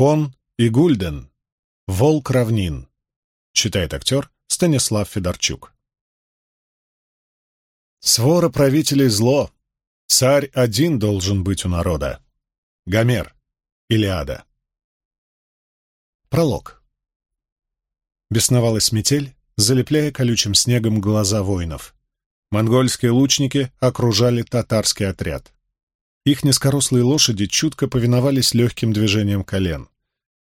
Кон и Гульден. Волк равнин. Читает актер Станислав Федорчук. Свора правителей зло. Царь один должен быть у народа. Гомер. Илиада. Пролог. Бесновалась метель, залепляя колючим снегом глаза воинов. Монгольские лучники окружали татарский отряд. Их низкорослые лошади чутко повиновались легким движениям колен.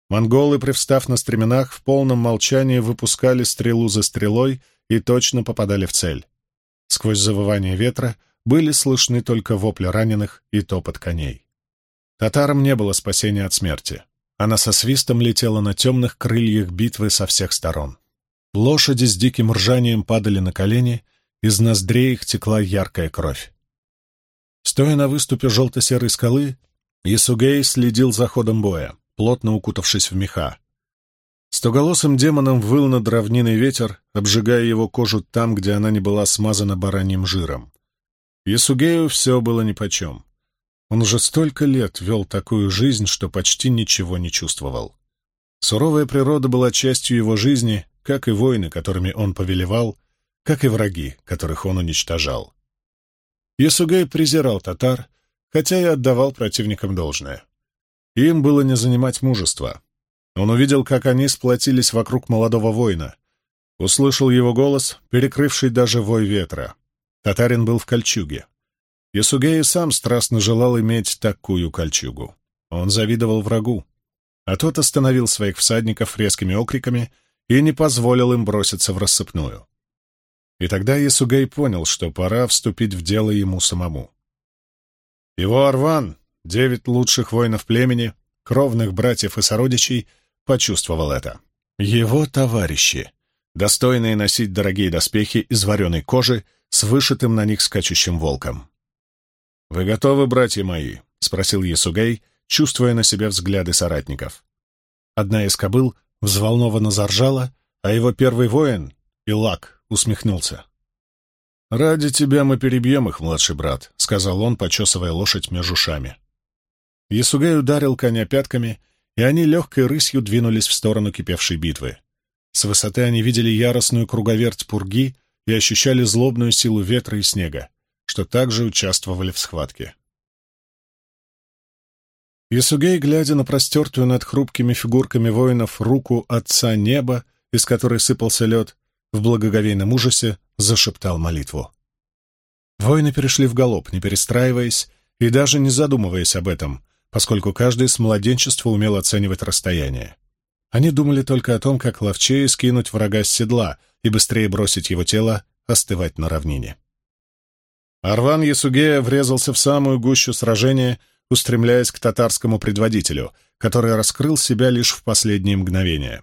Монголы, привстав на стременах, в полном молчании выпускали стрелу за стрелой и точно попадали в цель. Сквозь завывание ветра были слышны только вопли раненых и топот коней. Татарам не было спасения от смерти. Она со свистом летела на темных крыльях битвы со всех сторон. Лошади с диким ржанием падали на колени, из ноздрей их текла яркая кровь. Стоя на выступе желто-серой скалы, Ясугей следил за ходом боя, плотно укутавшись в меха. Стоголосым демоном выл над равниной ветер, обжигая его кожу там, где она не была смазана бараньим жиром. Ясугею все было нипочем. Он уже столько лет вел такую жизнь, что почти ничего не чувствовал. Суровая природа была частью его жизни, как и войны, которыми он повелевал, как и враги, которых он уничтожал. Ясугей презирал татар, хотя и отдавал противникам должное. Им было не занимать мужества. Он увидел, как они сплотились вокруг молодого воина. Услышал его голос, перекрывший даже вой ветра. Татарин был в кольчуге. Ясугей сам страстно желал иметь такую кольчугу. Он завидовал врагу. А тот остановил своих всадников резкими окриками и не позволил им броситься в рассыпную. И тогда Ясугей понял, что пора вступить в дело ему самому. Его Арван, девять лучших воинов племени, кровных братьев и сородичей — почувствовал это. Его товарищи, достойные носить дорогие доспехи из вареной кожи с вышитым на них скачущим волком. «Вы готовы, братья мои?» — спросил Ясугей, чувствуя на себе взгляды соратников. Одна из кобыл взволнованно заржала, а его первый воин, Илак, усмехнулся. «Ради тебя мы перебьем их, младший брат», — сказал он, почесывая лошадь между ушами. Ясугей ударил коня пятками — и они легкой рысью двинулись в сторону кипевшей битвы. С высоты они видели яростную круговерть пурги и ощущали злобную силу ветра и снега, что также участвовали в схватке. Ясугей, глядя на простертую над хрупкими фигурками воинов руку отца неба, из которой сыпался лед, в благоговейном ужасе зашептал молитву. Воины перешли в галоп, не перестраиваясь и даже не задумываясь об этом, поскольку каждый с младенчества умел оценивать расстояние. Они думали только о том, как ловчее скинуть врага с седла и быстрее бросить его тело остывать на равнине. Арван Ясугея врезался в самую гущу сражения, устремляясь к татарскому предводителю, который раскрыл себя лишь в последние мгновения.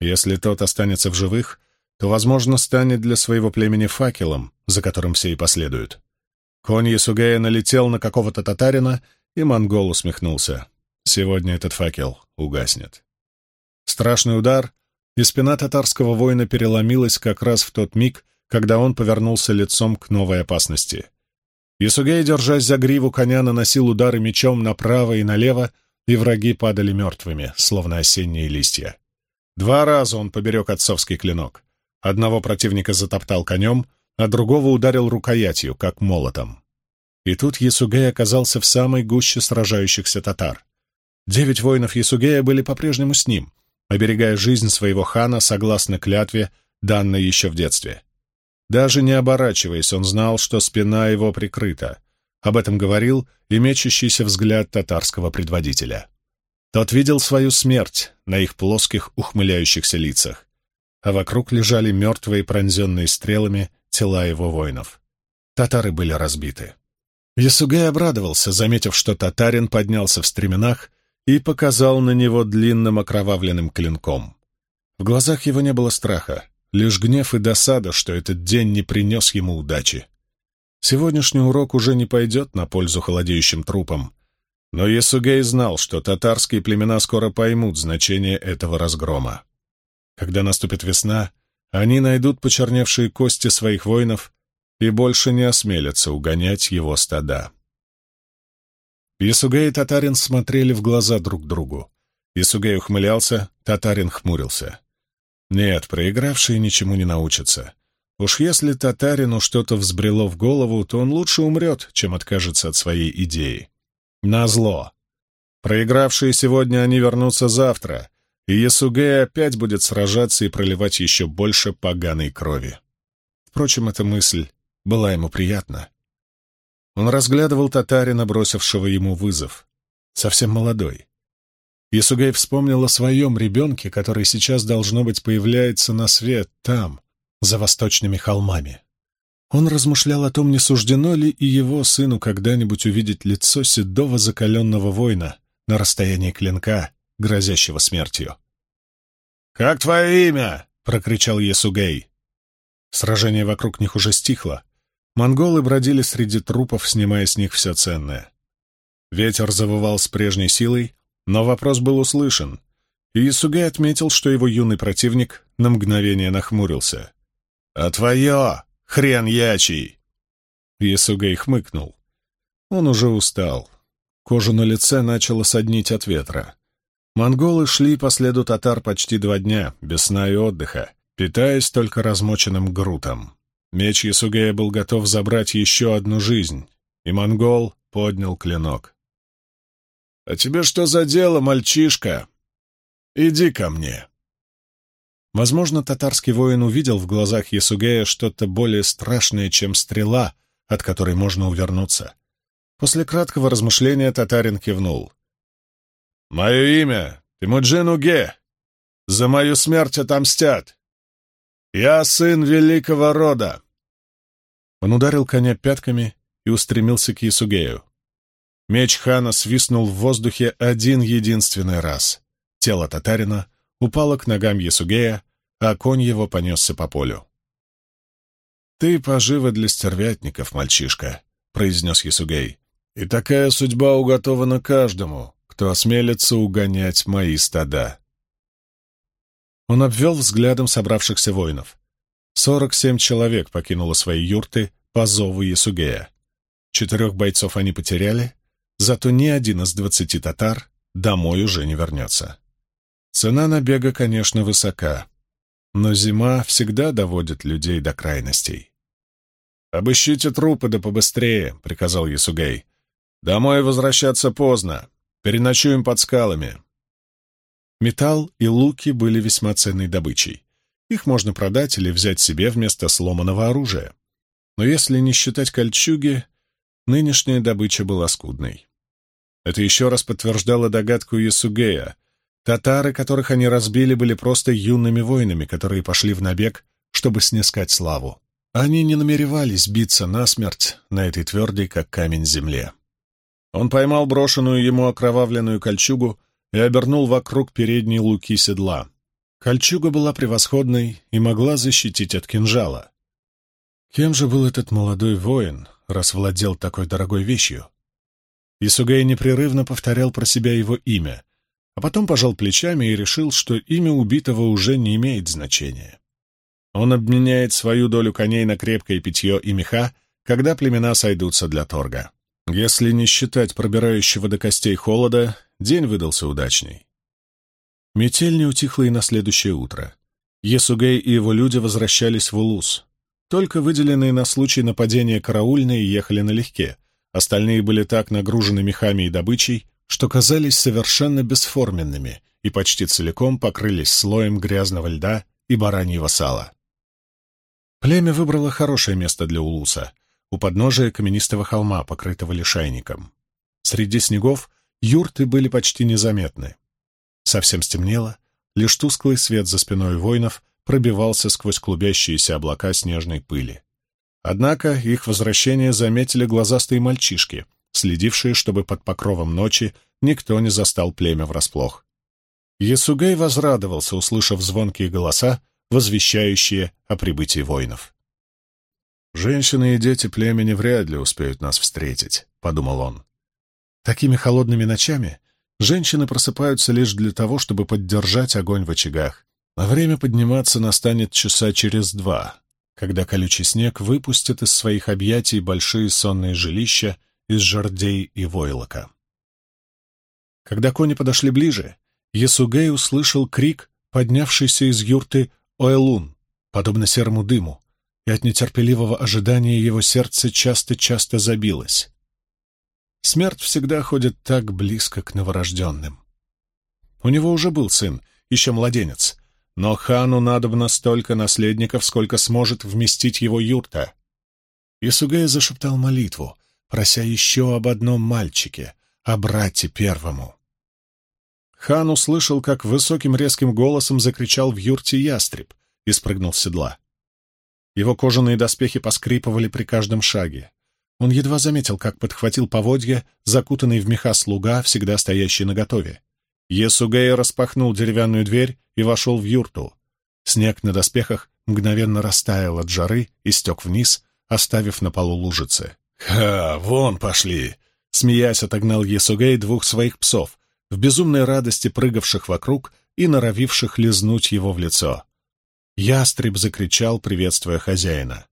Если тот останется в живых, то, возможно, станет для своего племени факелом, за которым все и последуют. Конь Ясугея налетел на какого-то татарина и монгол усмехнулся. Сегодня этот факел угаснет. Страшный удар, и спина татарского воина переломилась как раз в тот миг, когда он повернулся лицом к новой опасности. Ясугей, держась за гриву коня, наносил удары мечом направо и налево, и враги падали мертвыми, словно осенние листья. Два раза он поберег отцовский клинок. Одного противника затоптал конем, а другого ударил рукоятью, как молотом. И тут Ясугей оказался в самой гуще сражающихся татар. Девять воинов Ясугея были по-прежнему с ним, оберегая жизнь своего хана согласно клятве, данной еще в детстве. Даже не оборачиваясь, он знал, что спина его прикрыта. Об этом говорил и мечущийся взгляд татарского предводителя. Тот видел свою смерть на их плоских ухмыляющихся лицах, а вокруг лежали мертвые, пронзенные стрелами тела его воинов. Татары были разбиты. Ясугай обрадовался, заметив, что татарин поднялся в стременах и показал на него длинным окровавленным клинком. В глазах его не было страха, лишь гнев и досада, что этот день не принес ему удачи. Сегодняшний урок уже не пойдет на пользу холодеющим трупам, но Ясугей знал, что татарские племена скоро поймут значение этого разгрома. Когда наступит весна, они найдут почерневшие кости своих воинов и больше не осмелятся угонять его стада. Ясугей и татарин смотрели в глаза друг другу. Исугей ухмылялся, татарин хмурился. Нет, проигравшие ничему не научатся. Уж если татарину что-то взбрело в голову, то он лучше умрет, чем откажется от своей идеи. Назло. Проигравшие сегодня они вернутся завтра, и Ясугей опять будет сражаться и проливать еще больше поганой крови. Впрочем, эта мысль была ему приятна. Он разглядывал татарина, бросившего ему вызов. Совсем молодой. Ясугей вспомнил о своем ребенке, который сейчас, должно быть, появляется на свет там, за восточными холмами. Он размышлял о том, не суждено ли и его сыну когда-нибудь увидеть лицо седого закаленного воина на расстоянии клинка, грозящего смертью. «Как твое имя?» — прокричал Ясугей. Сражение вокруг них уже стихло. Монголы бродили среди трупов, снимая с них все ценное. Ветер завывал с прежней силой, но вопрос был услышан, и Исугай отметил, что его юный противник на мгновение нахмурился. «А твое, хрен ячий!» Исугай хмыкнул. Он уже устал. Кожа на лице начала соднить от ветра. Монголы шли по следу татар почти два дня, без сна и отдыха, питаясь только размоченным грутом. Меч Ясугея был готов забрать еще одну жизнь, и монгол поднял клинок. «А тебе что за дело, мальчишка? Иди ко мне!» Возможно, татарский воин увидел в глазах Ясугея что-то более страшное, чем стрела, от которой можно увернуться. После краткого размышления татарин кивнул. «Мое имя — Тимуджин Уге. За мою смерть отомстят. Я сын великого рода!» Он ударил коня пятками и устремился к Ясугею. Меч хана свистнул в воздухе один единственный раз. Тело татарина упало к ногам Ясугея, а конь его понесся по полю. «Ты пожива для стервятников, мальчишка», — произнес Ясугей. «И такая судьба уготована каждому, кто осмелится угонять мои стада». Он обвел взглядом собравшихся воинов. Сорок семь человек покинуло свои юрты по зову Ясугея. Четырех бойцов они потеряли, Зато ни один из двадцати татар домой уже не вернется. Цена набега, конечно, высока, но зима всегда доводит людей до крайностей. «Обыщите трупы да побыстрее», — приказал Ясугей. «Домой возвращаться поздно. Переночуем под скалами». Металл и луки были весьма ценной добычей. Их можно продать или взять себе вместо сломанного оружия. Но если не считать кольчуги, нынешняя добыча была скудной. Это еще раз подтверждало догадку Ясугея. Татары, которых они разбили, были просто юными воинами, которые пошли в набег, чтобы снискать славу. Они не намеревались биться насмерть на этой твердой, как камень, земле. Он поймал брошенную ему окровавленную кольчугу и обернул вокруг передней луки седла. Кольчуга была превосходной и могла защитить от кинжала. Кем же был этот молодой воин, раз владел такой дорогой вещью? Исугей непрерывно повторял про себя его имя, а потом пожал плечами и решил, что имя убитого уже не имеет значения. Он обменяет свою долю коней на крепкое питье и меха, когда племена сойдутся для торга. Если не считать пробирающего до костей холода, день выдался удачный. Метель не утихла и на следующее утро. Есугей и его люди возвращались в Улус. Только выделенные на случай нападения караульные ехали налегке — Остальные были так нагружены мехами и добычей, что казались совершенно бесформенными и почти целиком покрылись слоем грязного льда и бараньего сала. Племя выбрало хорошее место для улуса, у подножия каменистого холма, покрытого лишайником. Среди снегов юрты были почти незаметны. Совсем стемнело, лишь тусклый свет за спиной воинов пробивался сквозь клубящиеся облака снежной пыли. Однако их возвращение заметили глазастые мальчишки, следившие, чтобы под покровом ночи никто не застал племя врасплох. Ясугей возрадовался, услышав звонкие голоса, возвещающие о прибытии воинов. «Женщины и дети племени вряд ли успеют нас встретить», — подумал он. Такими холодными ночами женщины просыпаются лишь для того, чтобы поддержать огонь в очагах, а время подниматься настанет часа через два, когда колючий снег выпустит из своих объятий большие сонные жилища из жердей и войлока. Когда кони подошли ближе, Ясугей услышал крик, поднявшийся из юрты Оэлун, подобно серому дыму, и от нетерпеливого ожидания его сердце часто-часто забилось. Смерть всегда ходит так близко к новорожденным. У него уже был сын, еще младенец, но хану надобно столько наследников, сколько сможет вместить его юрта. Исугея зашептал молитву, прося еще об одном мальчике, о брате первому. Хан услышал, как высоким резким голосом закричал в юрте ястреб и спрыгнул с седла. Его кожаные доспехи поскрипывали при каждом шаге. Он едва заметил, как подхватил поводья, закутанный в меха слуга, всегда стоящий наготове. Есугей распахнул деревянную дверь и вошел в юрту. Снег на доспехах мгновенно растаял от жары и стек вниз, оставив на полу лужицы. «Ха, вон пошли!» Смеясь, отогнал Есугей двух своих псов, в безумной радости прыгавших вокруг и норовивших лизнуть его в лицо. Ястреб закричал, приветствуя хозяина.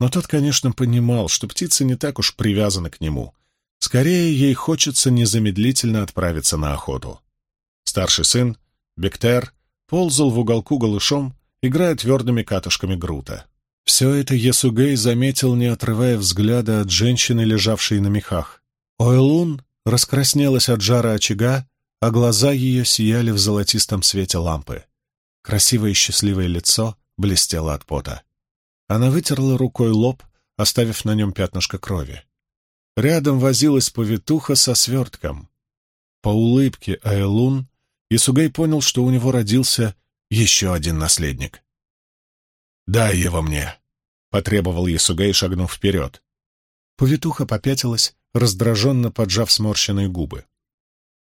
Но тот, конечно, понимал, что птица не так уж привязана к нему. Скорее, ей хочется незамедлительно отправиться на охоту. Старший сын, Бектер, ползал в уголку голышом, играя твердыми катушками грута. Все это Есугей заметил, не отрывая взгляда от женщины, лежавшей на мехах. Ойлун раскраснелась от жара очага, а глаза ее сияли в золотистом свете лампы. Красивое и счастливое лицо блестело от пота. Она вытерла рукой лоб, оставив на нем пятнышко крови. Рядом возилась повитуха со свертком. По улыбке Айлун Исугей понял, что у него родился еще один наследник. «Дай его мне!» — потребовал Исугей, шагнув вперед. Повитуха попятилась, раздраженно поджав сморщенные губы.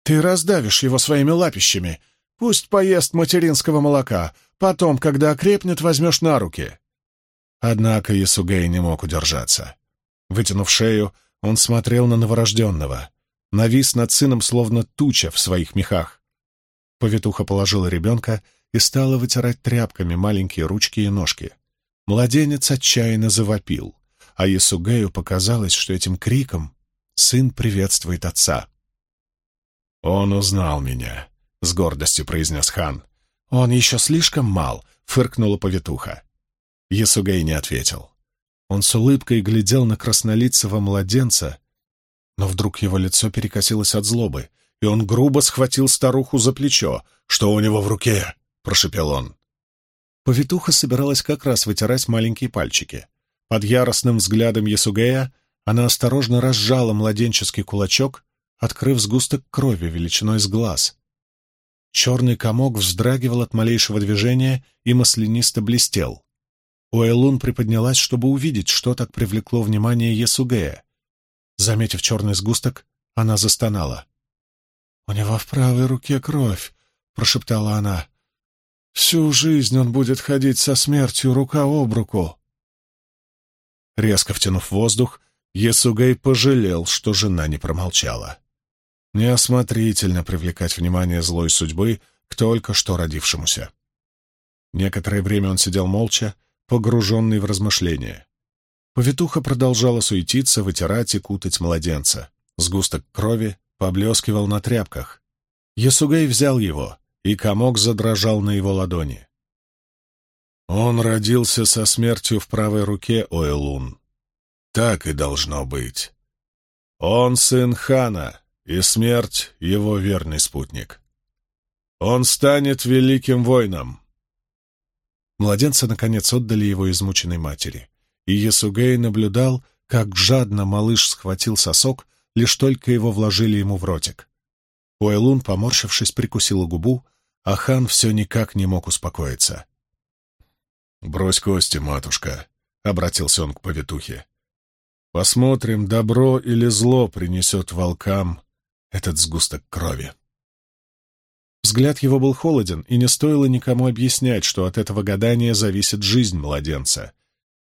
«Ты раздавишь его своими лапищами. Пусть поест материнского молока. Потом, когда окрепнет, возьмешь на руки». Однако Ясугей не мог удержаться. Вытянув шею, он смотрел на новорожденного. Навис над сыном, словно туча в своих мехах. Повитуха положила ребенка и стала вытирать тряпками маленькие ручки и ножки. Младенец отчаянно завопил, а Ясугею показалось, что этим криком сын приветствует отца. «Он узнал меня», — с гордостью произнес хан. «Он еще слишком мал», — фыркнула повитуха. Ясугей не ответил. Он с улыбкой глядел на краснолицего младенца, но вдруг его лицо перекосилось от злобы, и он грубо схватил старуху за плечо. «Что у него в руке?» — прошепел он. Повитуха собиралась как раз вытирать маленькие пальчики. Под яростным взглядом Ясугея она осторожно разжала младенческий кулачок, открыв сгусток крови величиной с глаз. Черный комок вздрагивал от малейшего движения и маслянисто блестел. Уэлун приподнялась, чтобы увидеть, что так привлекло внимание Есугея. Заметив черный сгусток, она застонала. — У него в правой руке кровь, — прошептала она. — Всю жизнь он будет ходить со смертью рука об руку. Резко втянув воздух, Есугей пожалел, что жена не промолчала. Неосмотрительно привлекать внимание злой судьбы к только что родившемуся. Некоторое время он сидел молча, погруженный в размышления. Повитуха продолжала суетиться, вытирать и кутать младенца. Сгусток крови поблескивал на тряпках. Ясугей взял его, и комок задрожал на его ладони. Он родился со смертью в правой руке Оэлун. Так и должно быть. Он сын хана, и смерть — его верный спутник. Он станет великим воином, Младенца, наконец, отдали его измученной матери. И Ясугей наблюдал, как жадно малыш схватил сосок, лишь только его вложили ему в ротик. Уэлун, поморщившись, прикусила губу, а хан все никак не мог успокоиться. «Брось кости, матушка», — обратился он к повитухе. «Посмотрим, добро или зло принесет волкам этот сгусток крови». Взгляд его был холоден, и не стоило никому объяснять, что от этого гадания зависит жизнь младенца.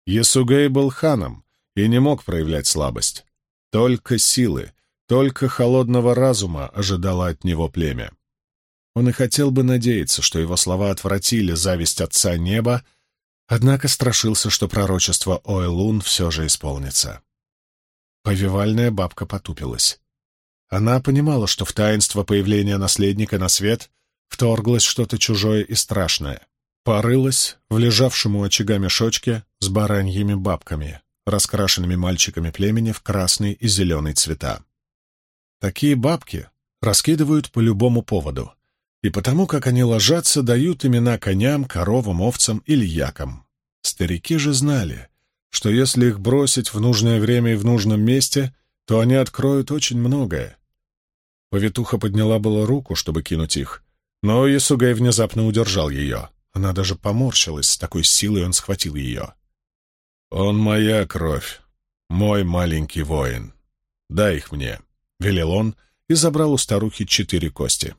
Ясугей был ханом и не мог проявлять слабость. Только силы, только холодного разума ожидало от него племя. Он и хотел бы надеяться, что его слова отвратили зависть отца неба, однако страшился, что пророчество Ойлун все же исполнится. Повивальная бабка потупилась. Она понимала, что в таинство появления наследника на свет вторглось что-то чужое и страшное. Порылось в лежавшем у очага мешочке с бараньими бабками, раскрашенными мальчиками племени в красный и зеленый цвета. Такие бабки раскидывают по любому поводу, и потому, как они ложатся, дают имена коням, коровам, овцам или якам. Старики же знали, что если их бросить в нужное время и в нужном месте, то они откроют очень многое. Повитуха подняла было руку, чтобы кинуть их, но Ясугай внезапно удержал ее. Она даже поморщилась, с такой силой он схватил ее. «Он моя кровь, мой маленький воин. Дай их мне», — велел он и забрал у старухи четыре кости.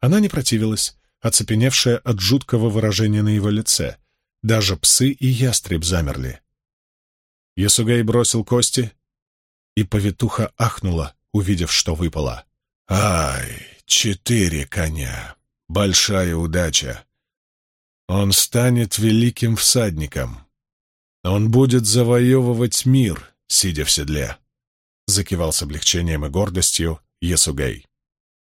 Она не противилась, оцепеневшая от жуткого выражения на его лице. Даже псы и ястреб замерли. Ясугай бросил кости, и повитуха ахнула, увидев, что выпало. «Ай, четыре коня! Большая удача! Он станет великим всадником. Он будет завоевывать мир, сидя в седле!» Закивал с облегчением и гордостью Ясугай.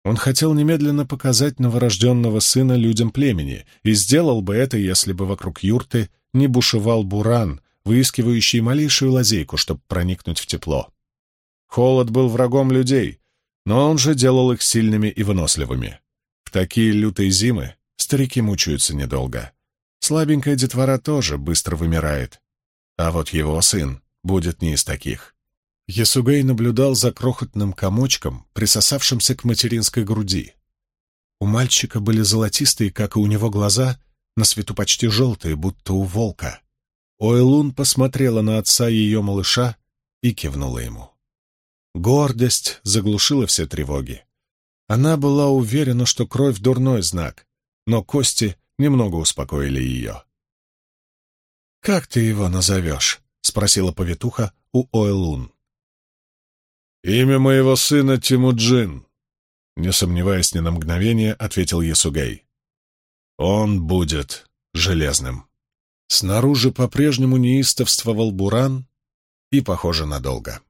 Он хотел немедленно показать новорожденного сына людям племени и сделал бы это, если бы вокруг юрты не бушевал буран, выискивающий малейшую лазейку, чтобы проникнуть в тепло. Холод был врагом людей, но он же делал их сильными и выносливыми. В такие лютые зимы старики мучаются недолго. Слабенькая детвора тоже быстро вымирает. А вот его сын будет не из таких. Ясугей наблюдал за крохотным комочком, присосавшимся к материнской груди. У мальчика были золотистые, как и у него, глаза, на свету почти желтые, будто у волка. Ойлун посмотрела на отца ее малыша и кивнула ему. Гордость заглушила все тревоги. Она была уверена, что кровь — дурной знак, но кости немного успокоили ее. «Как ты его назовешь?» — спросила повитуха у Ойлун. «Имя моего сына Тимуджин», — не сомневаясь ни на мгновение, ответил Ясугей. «Он будет железным». Снаружи по-прежнему неистовствовал буран и, похоже, надолго.